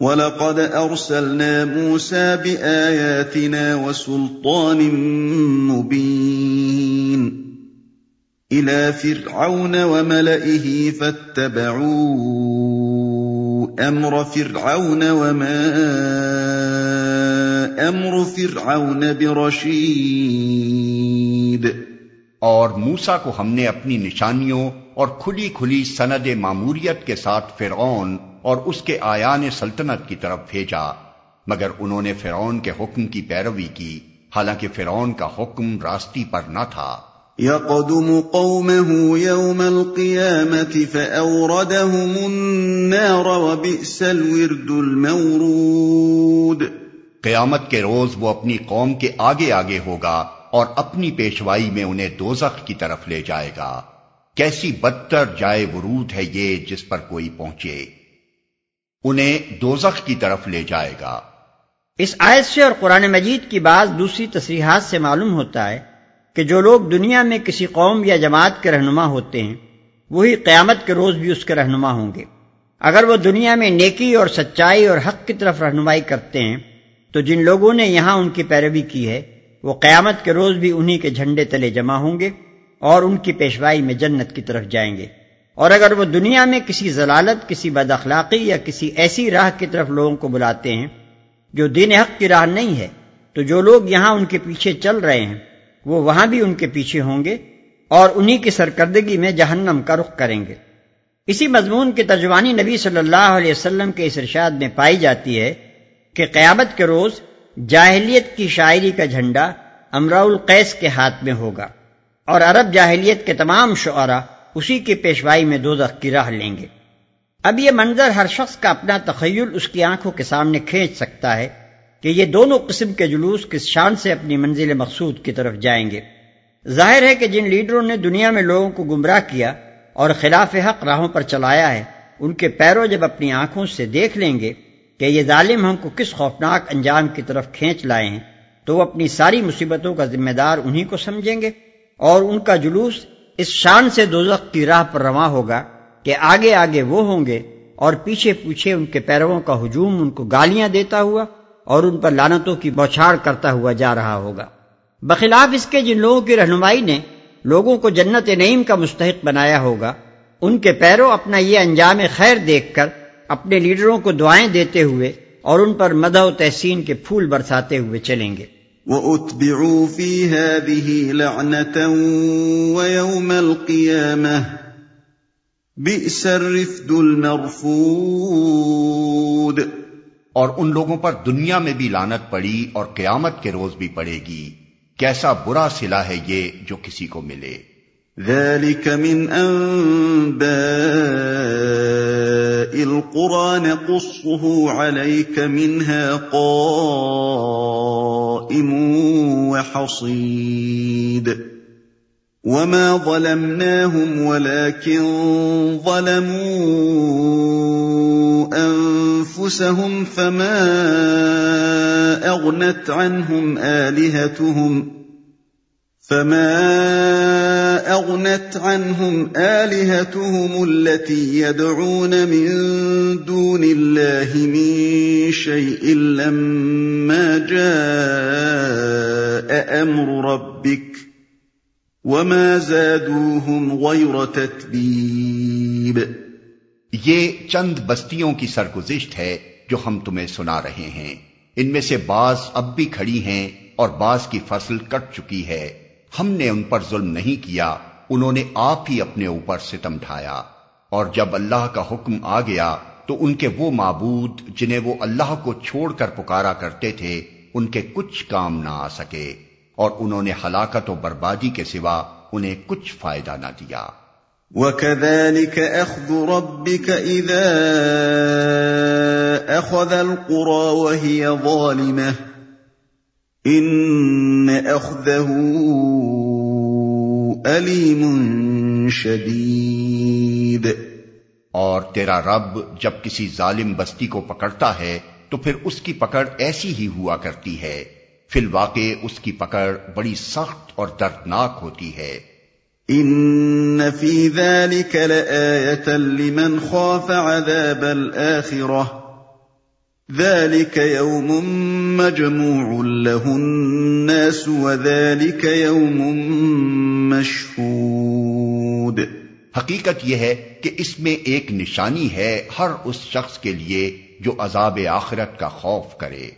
وَلَقَدْ أَرْسَلْنَا مُوسَى بِآيَاتِنَا وَسُلْطَانٍ مُّبِينٍ إِلَىٰ فِرْعَوْنَ وَمَلَئِهِ فَاتَّبَعُوا أَمْرَ فِرْعَوْنَ وَمَا أَمْرُ فِرْعَوْنَ بِرَشِيدٍ اور موسا کو ہم نے اپنی نشانیوں اور کھلی کھلی سند معموریت کے ساتھ فرعون اور اس کے آیان سلطنت کی طرف بھیجا مگر انہوں نے فرعون کے حکم کی پیروی کی۔ حالانکہ فرعون کا حکم راستی پر نہ تھا۔ يقدم قومه يوم القيامة فأوردهم النار وبئس الورد المورود۔ قیامت کے روز وہ اپنی قوم کے آگے آگے ہوگا اور اپنی پیشوائی میں انہیں دوزخ کی طرف لے جائے گا۔ کیسی بدتر جائے ورود ہے یہ جس پر کوئی پہنچے۔ انہیں دوزخ کی طرف لے جائے گا۔ اس آیت سے اور قرآن مجید کی بعض دوسری تصریحات سے معلوم ہوتا ہے کہ جو لوگ دنیا میں کسی قوم یا جماعت کے رہنما ہوتے ہیں، وہی قیامت کے روز بھی اس کے رہنما ہوں گے۔ اگر وہ دنیا میں نیکی اور سچائی اور حق کی طرف رہنمائی کرتے ہیں، تو جن لوگوں نے یہاں ان کی پیروی کی ہے، وہ قیامت کے روز بھی انہی کے جھنڈے تلے جمع ہوں گے۔ اور ان کی پیشوائی میں جنت کی طرف جائیں گے۔ اور اگر وہ دنیا میں کسی ضلالت، کسی بد اخلاقی یا کسی ایسی راہ کی طرف لوگوں کو بلاتے ہیں جو دین حق کی راہ نہیں ہے، تو جو لوگ یہاں ان کے پیچھے چل رہے ہیں، وہ وہاں بھی ان کے پیچھے ہوں گے اور انہی کی سرکردگی میں جہنم کا رخ کریں گے۔ اسی مضمون کی ترجمانی نبی صلی اللہ علیہ وسلم کے اس ارشاد میں پائی جاتی ہے کہ قیامت کے روز جاہلیت کی شاعری کا جھنڈا امراء القیس کے ہاتھ میں ہوگا۔ اور عرب جاہلیت کے تمام شعرا اسی کی پیشوائی میں دو کی راہ لیں گے۔ اب یہ منظر ہر شخص کا اپنا تخیل اس کی آنکھوں کے سامنے کھینچ سکتا ہے کہ یہ دونوں قسم کے جلوس کس شان سے اپنی منزل مقصود کی طرف جائیں گے۔ ظاہر ہے کہ جن لیڈروں نے دنیا میں لوگوں کو گمراہ کیا اور خلاف حق راہوں پر چلایا ہے، ان کے پیروں جب اپنی آنکھوں سے دیکھ لیں گے کہ یہ ظالم ہم کو کس خوفناک انجام کی طرف کھینچ لائے ہیں، تو وہ اپنی ساری مصیبتوں کا ذمہ دار انہی کو سمجھیں گے۔ اور ان کا جلوس اس شان سے دوزخ کی راہ پر رواں ہوگا کہ آگے آگے وہ ہوں گے اور پیچھے پوچھے ان کے پیروں کا ہجوم ان کو گالیاں دیتا ہوا اور ان پر لانتوں کی بوچھاڑ کرتا ہوا جا رہا ہوگا۔ بخلاف اس کے جن لوگوں کی رہنمائی نے لوگوں کو جنت نعیم کا مستحق بنایا ہوگا، ان کے پیروں اپنا یہ انجام خیر دیکھ کر اپنے لیڈروں کو دعائیں دیتے ہوئے اور ان پر مدہ و تحسین کے پھول برساتے ہوئے چلیں گے۔ وَأُتْبِعُوا فِي هَذِهِ لَعْنَةً وَيَوْمَ الْقِيَامَةِ بِئْسَ الرِّفْدُ الْمَرْفُودِ اور ان لوگوں پر دنیا میں بھی لانت پڑی اور قیامت کے روز بھی پڑے گی۔ کیسا برا صلح ہے یہ جو کسی کو ملے۔ ذلك من أنباء القرى نقصه عليك منها قائم وحصيد وما ظلمناهم ولكن ظلموا أنفسهم فما أغنت عنهم آلهتهم فما اغنت عنهم الهتهم التي يدعون من دون الله من شيء لما جاء امر ربك وما زادوهم غير تتبيب یہ چند بستیوں کی سرگزشت ہے جو ہم تمہیں سنا رہے ہیں۔ ان میں سے بعض اب بھی کھڑی ہیں اور بعض کی فصل کٹ چکی ہے۔ ہم نے ان پر ظلم نہیں کیا، انہوں نے آپ ہی اپنے اوپر ستم ڈھایا۔ اور جب اللہ کا حکم آ گیا، تو ان کے وہ معبود جنہیں وہ اللہ کو چھوڑ کر پکارا کرتے تھے، ان کے کچھ کام نہ آ سکے۔ اور انہوں نے ہلاکت و بربادی کے سوا انہیں کچھ فائدہ نہ دیا۔ وَكَذَلِكَ أَخْذُ رَبِّكَ إِذَا أَخَذَ الْقُرَى وَهِيَ ظَالِمَةٌ ان علیم شدید اور تیرا رب جب کسی ظالم بستی کو پکڑتا ہے تو پھر اس کی پکڑ ایسی ہی ہوا کرتی ہے۔ فی الواقع اس کی پکڑ بڑی سخت اور دردناک ہوتی ہے۔ ان فی ذلك لآیتا لمن خاف عذاب الآخرہ ذلك يوم مجموع له الناس وذلك يوم مشهود حقیقت یہ ہے کہ اس میں ایک نشانی ہے ہر اس شخص کے لیے جو عذاب آخرت کا خوف کرے۔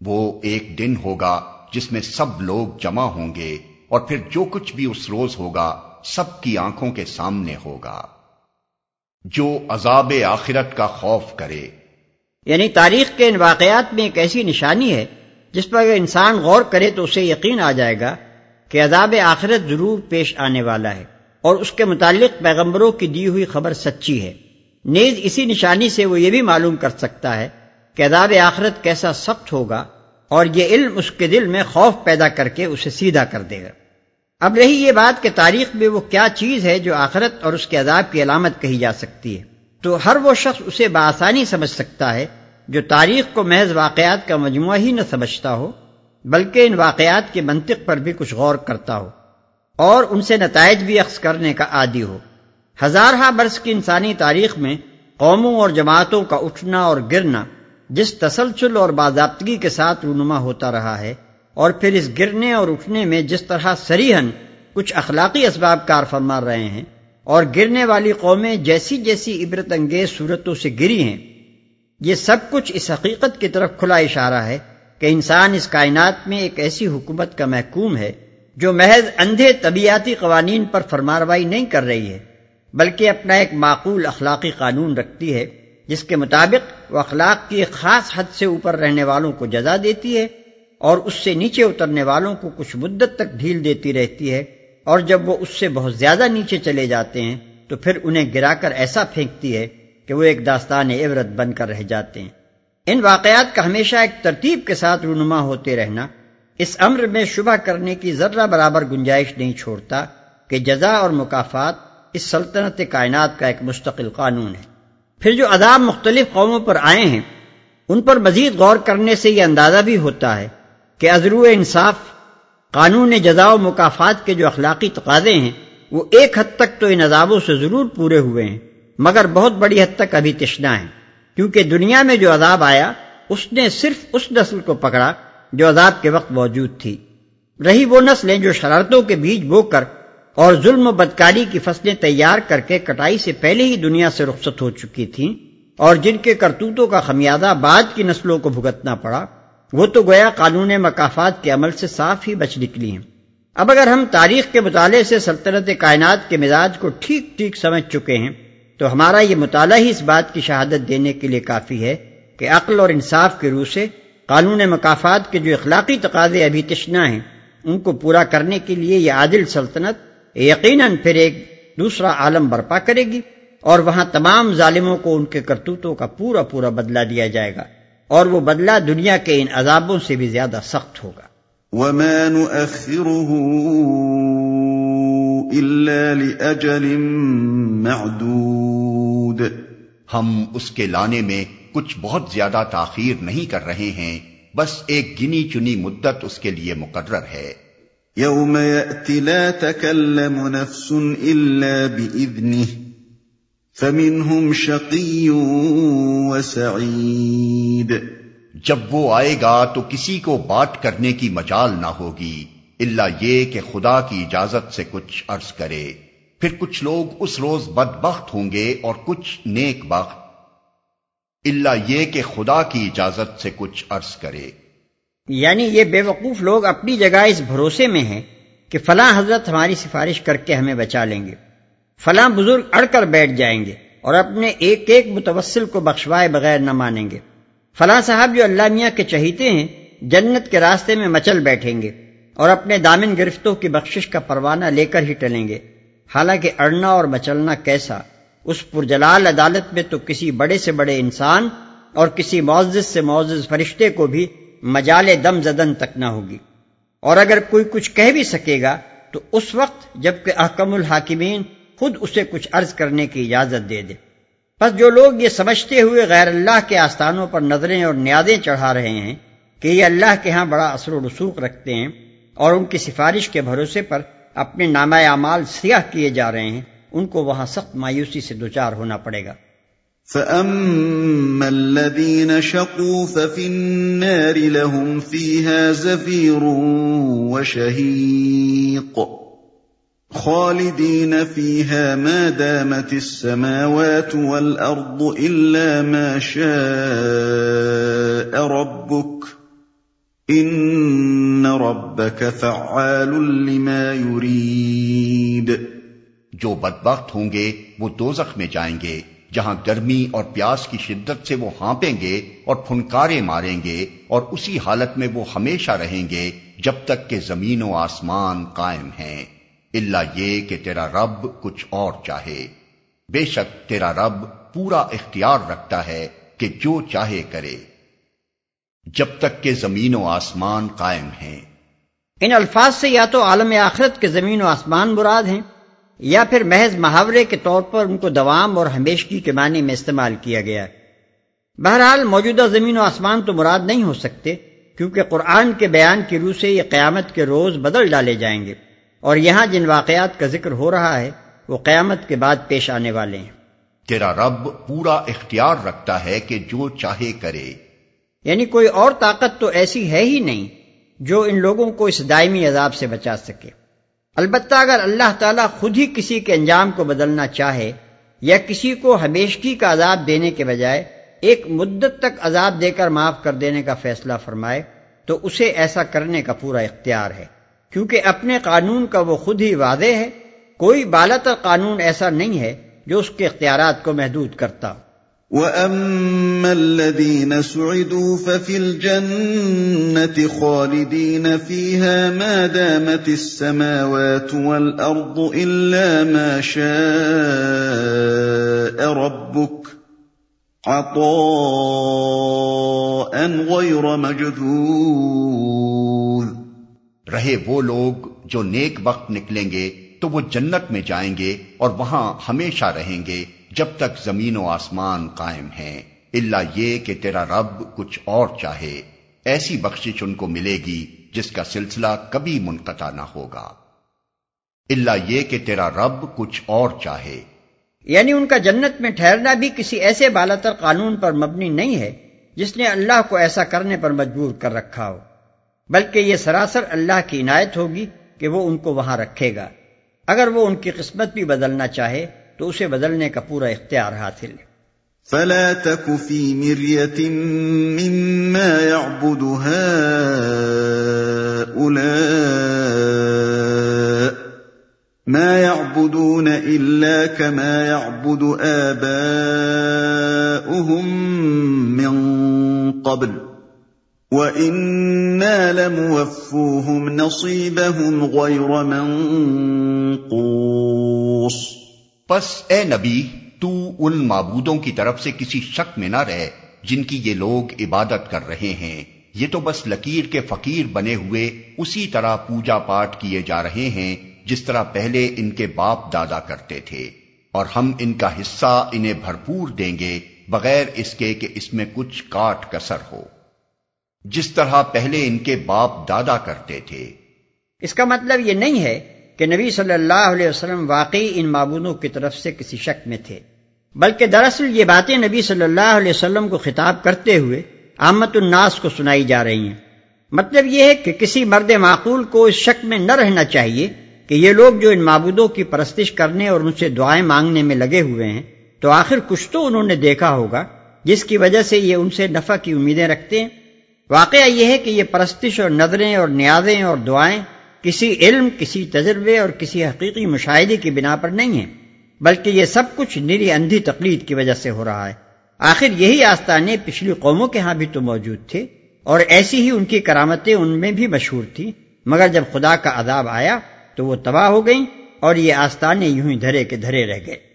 وہ ایک دن ہوگا جس میں سب لوگ جمع ہوں گے اور پھر جو کچھ بھی اس روز ہوگا سب کی آنکھوں کے سامنے ہوگا۔ جو عذاب آخرت کا خوف کرے یعنی تاریخ کے ان واقعات میں ایک ایسی نشانی ہے جس پر اگر انسان غور کرے تو اسے یقین آ جائے گا کہ عذاب آخرت ضرور پیش آنے والا ہے اور اس کے متعلق پیغمبروں کی دی ہوئی خبر سچی ہے۔ نیز اسی نشانی سے وہ یہ بھی معلوم کر سکتا ہے کہ عذاب آخرت کیسا سخت ہوگا اور یہ علم اس کے دل میں خوف پیدا کر کے اسے سیدھا کر دے گا۔ اب رہی یہ بات کہ تاریخ میں وہ کیا چیز ہے جو آخرت اور اس کے عذاب کی علامت کہی جا سکتی ہے۔ تو ہر وہ شخص اسے بآسانی سمجھ سکتا ہے جو تاریخ کو محض واقعات کا مجموعہ ہی نہ سمجھتا ہو، بلکہ ان واقعات کے منطق پر بھی کچھ غور کرتا ہو اور ان سے نتائج بھی عکس کرنے کا عادی ہو۔ ہزارہ برس کی انسانی تاریخ میں قوموں اور جماعتوں کا اٹھنا اور گرنا جس تسلسل اور باضابطگی کے ساتھ رونما ہوتا رہا ہے اور پھر اس گرنے اور اٹھنے میں جس طرح سریحن کچھ اخلاقی اسباب کار فرما رہے ہیں اور گرنے والی قومیں جیسی جیسی عبرت انگیز صورتوں سے گری ہیں یہ سب کچھ اس حقیقت کی طرف کھلا اشارہ ہے کہ انسان اس کائنات میں ایک ایسی حکومت کا محکوم ہے جو محض اندھے طبیعتی قوانین پر فرماروائی نہیں کر رہی ہے، بلکہ اپنا ایک معقول اخلاقی قانون رکھتی ہے، جس کے مطابق وہ اخلاق کی ایک خاص حد سے اوپر رہنے والوں کو جزا دیتی ہے اور اس سے نیچے اترنے والوں کو کچھ مدت تک ڈھیل دیتی رہتی ہے اور جب وہ اس سے بہت زیادہ نیچے چلے جاتے ہیں، تو پھر انہیں گرا کر ایسا پھینکتی ہے کہ وہ ایک داستان عبرت بن کر رہ جاتے ہیں۔ ان واقعات کا ہمیشہ ایک ترتیب کے ساتھ رونما ہوتے رہنا، اس امر میں شبہ کرنے کی ذرہ برابر گنجائش نہیں چھوڑتا کہ جزا اور مقافات اس سلطنت کائنات کا ایک مستقل قانون ہے۔ پھر جو عذاب مختلف قوموں پر آئے ہیں، ان پر مزید غور کرنے سے یہ اندازہ بھی ہوتا ہے کہ ازرو انصاف، قانون جزا و مقافات کے جو اخلاقی تقاضے ہیں، وہ ایک حد تک تو ان عذابوں سے ضرور پورے ہوئے ہیں۔ مگر بہت بڑی حد تک ابھی تشنا ہے۔ کیونکہ دنیا میں جو عذاب آیا، اس نے صرف اس نسل کو پکڑا جو عذاب کے وقت موجود تھی۔ رہی وہ نسلیں جو شرارتوں کے بیج بو کر اور ظلم و بدکاری کی فصلیں تیار کر کے کٹائی سے پہلے ہی دنیا سے رخصت ہو چکی تھیں اور جن کے کرتوتوں کا خمیازہ بعد کی نسلوں کو بھگتنا پڑا، وہ تو گویا قانون مقافات کے عمل سے صاف ہی بچ نکلی ہیں۔ اب اگر ہم تاریخ کے مطالعے سے سلطنت کائنات کے مزاج کو ٹھیک ٹھیک سمجھ چکے ہیں تو ہمارا یہ مطالعہ ہی اس بات کی شہادت دینے کے لیے کافی ہے کہ عقل اور انصاف کے روح سے قانون مقافات کے جو اخلاقی تقاضے ابھی تشنا ہیں، ان کو پورا کرنے کے لیے یہ عادل سلطنت یقیناً پھر ایک دوسرا عالم برپا کرے گی اور وہاں تمام ظالموں کو ان کے کرتوتوں کا پورا پورا بدلہ دیا جائے گا اور وہ بدلہ دنیا کے ان عذابوں سے بھی زیادہ سخت ہوگا۔ وما نؤخره إلا لأجل معدود ہم اس کے لانے میں کچھ بہت زیادہ تاخیر نہیں کر رہے ہیں بس ایک گنی چنی مدت اس کے لیے مقرر ہے۔ يوم يأتي لا تكلم نفس إلا بإذنه فمنهم شقي وسعيد۔ جب وہ آئے گا تو کسی کو بات کرنے کی مجال نہ ہوگی۔ اللہ یہ کہ خدا کی اجازت سے کچھ عرض کرے۔ پھر کچھ لوگ اس روز بدبخت ہوں گے اور کچھ نیک بخت۔ اللہ یہ کہ خدا کی اجازت سے کچھ عرض کرے۔ یعنی یہ بے وقوف لوگ اپنی جگہ اس بھروسے میں ہیں کہ فلاں حضرت ہماری سفارش کر کے ہمیں بچا لیں گے۔ فلاں بزرگ اڑ کر بیٹھ جائیں گے اور اپنے ایک ایک متوسل کو بخشوائے بغیر نہ مانیں گے۔ فلاں صاحب جو اللہ میاں کے چہیتے ہیں، جنت کے راستے میں مچل بیٹھیں گے۔ اور اپنے دامن گرفتوں کی بخشش کا پروانہ لے کر ہی ٹلیں گے۔ حالانکہ اڑنا اور مچلنا کیسا؟ اس پرجلال عدالت میں تو کسی بڑے سے بڑے انسان اور کسی معزز سے معزز فرشتے کو بھی مجال دم زدن تک نہ ہوگی۔ اور اگر کوئی کچھ کہہ بھی سکے گا، تو اس وقت جبکہ احکم الحاکمین خود اسے کچھ عرض کرنے کی اجازت دے دے۔ بس جو لوگ یہ سمجھتے ہوئے غیر اللہ کے آستانوں پر نظریں اور نیادیں چڑھا رہے ہیں کہ یہ اللہ کے ہاں بڑا اثر و رسوخ رکھتے ہیں اور ان کی سفارش کے بھروسے پر اپنے نامہ اعمال سیاہ کیے جا رہے ہیں، ان کو وہاں سخت مایوسی سے دوچار ہونا پڑے گا۔ فأما الذين شقوا ففي النار لهم فيها زفير وشهيق خالدين فيها ما دامت السماوات والأرض إلا ما شاء ربك إن ربك فعال لما يريد. جو بدبخت ہوں گے وہ دوزخ میں جائیں گے، جہاں گرمی اور پیاس کی شدت سے وہ ہانپیں گے اور پھنکارے ماریں گے اور اسی حالت میں وہ ہمیشہ رہیں گے جب تک کہ زمین و آسمان قائم ہیں۔ اللہ یہ کہ تیرا رب کچھ اور چاہے۔ بے شک تیرا رب پورا اختیار رکھتا ہے کہ جو چاہے کرے۔ جب تک کہ زمین و آسمان قائم ہیں۔ ان الفاظ سے یا تو عالم آخرت کے زمین و آسمان مراد ہیں یا پھر محض محاورے کے طور پر ان کو دوام اور ہمیشگی کے معنی میں استعمال کیا گیا۔ ہے بہرحال موجودہ زمین و آسمان تو مراد نہیں ہو سکتے کیونکہ قرآن کے بیان کی روح سے یہ قیامت کے روز بدل ڈالے جائیں گے۔ اور یہاں جن واقعات کا ذکر ہو رہا ہے وہ قیامت کے بعد پیش آنے والے ہیں۔ تیرا رب پورا اختیار رکھتا ہے کہ جو چاہے کرے۔ یعنی کوئی اور طاقت تو ایسی ہے ہی نہیں جو ان لوگوں کو اس دائمی عذاب سے بچا سکے۔ البتہ اگر اللہ تعالیٰ خود ہی کسی کے انجام کو بدلنا چاہے یا کسی کو ہمیشگی کا عذاب دینے کے بجائے ایک مدت تک عذاب دے کر معاف کر دینے کا فیصلہ فرمائے تو اسے ایسا کرنے کا پورا اختیار ہے۔ کیونکہ اپنے قانون کا وہ خود ہی واضح ہے، کوئی بالتر قانون ایسا نہیں ہے جو اس کے اختیارات کو محدود کرتا ہو۔ وَأَمَّا الَّذِينَ سُعِدُوا فَفِي الْجَنَّةِ خَالِدِينَ فِيهَا مَا دَامَتِ السَّمَاوَاتُ وَالْأَرْضُ إِلَّا مَا شَاءَ رَبُّكَ عَطَاءً غَيْرَ مَجْذُوذٍ۔ رہے وہ لوگ جو نیک وقت نکلیں گے تو وہ جنت میں جائیں گے اور وہاں ہمیشہ رہیں گے۔ جب تک زمین و آسمان قائم ہیں اللہ یہ کہ تیرا رب کچھ اور چاہے، ایسی بخشش ان کو ملے گی جس کا سلسلہ کبھی منقطع نہ ہوگا۔ اللہ یہ کہ تیرا رب کچھ اور چاہے۔ یعنی ان کا جنت میں ٹھہرنا بھی کسی ایسے بالاتر قانون پر مبنی نہیں ہے جس نے اللہ کو ایسا کرنے پر مجبور کر رکھا ہو، بلکہ یہ سراسر اللہ کی عنایت ہوگی کہ وہ ان کو وہاں رکھے گا۔ اگر وہ ان کی قسمت بھی بدلنا چاہے تو اسے بدلنے کا پورا اختیار حاصل ہے۔ فلا تك في مرية مما يعبد هؤلاء ما يعبدون إلا كما يعبد آباؤهم من قبل وَإِنَّا لَمُوَفُّوهُمْ نَصِيبَهُمْ غَيْرَ مَنْقُوصٍ پس اے نبی، تو ان معبودوں کی طرف سے کسی شک میں نہ رہے جن کی یہ لوگ عبادت کر رہے ہیں۔ یہ تو بس لکیر کے فقیر بنے ہوئے اسی طرح پوجا پاٹ کیے جا رہے ہیں جس طرح پہلے ان کے باپ دادا کرتے تھے۔ اور ہم ان کا حصہ انہیں بھرپور دیں گے بغیر اس کے کہ اس میں کچھ کاٹ کسر ہو۔ جس طرح پہلے ان کے باپ دادا کرتے تھے۔ اس کا مطلب یہ نہیں ہے کہ نبی صلی اللہ علیہ وسلم واقعی ان معبودوں کی طرف سے کسی شک میں تھے۔ بلکہ دراصل یہ باتیں نبی صلی اللہ علیہ وسلم کو خطاب کرتے ہوئے احمد الناس کو سنائی جا رہی ہیں۔ مطلب یہ ہے کہ کسی مرد معقول کو اس شک میں نہ رہنا چاہیے کہ یہ لوگ جو ان معبودوں کی پرستش کرنے اور ان سے دعائیں مانگنے میں لگے ہوئے ہیں، تو آخر کچھ تو انہوں نے دیکھا ہوگا، جس کی وجہ سے یہ ان سے نفع کی امیدیں رکھتے ہیں۔ واقعہ یہ ہے کہ یہ پرستش اور نظریں اور نیازیں اور دعائیں کسی علم، کسی تجربے اور کسی حقیقی مشاہدے کی بنا پر نہیں ہے، بلکہ یہ سب کچھ نیری اندھی تقلید کی وجہ سے ہو رہا ہے۔ آخر یہی آستانے پچھلی قوموں کے ہاں بھی تو موجود تھے، اور ایسی ہی ان کی کرامتیں ان میں بھی مشہور تھیں۔ مگر جب خدا کا عذاب آیا تو وہ تباہ ہو گئیں اور یہ آستانے یوں ہی دھرے کے دھرے رہ گئے۔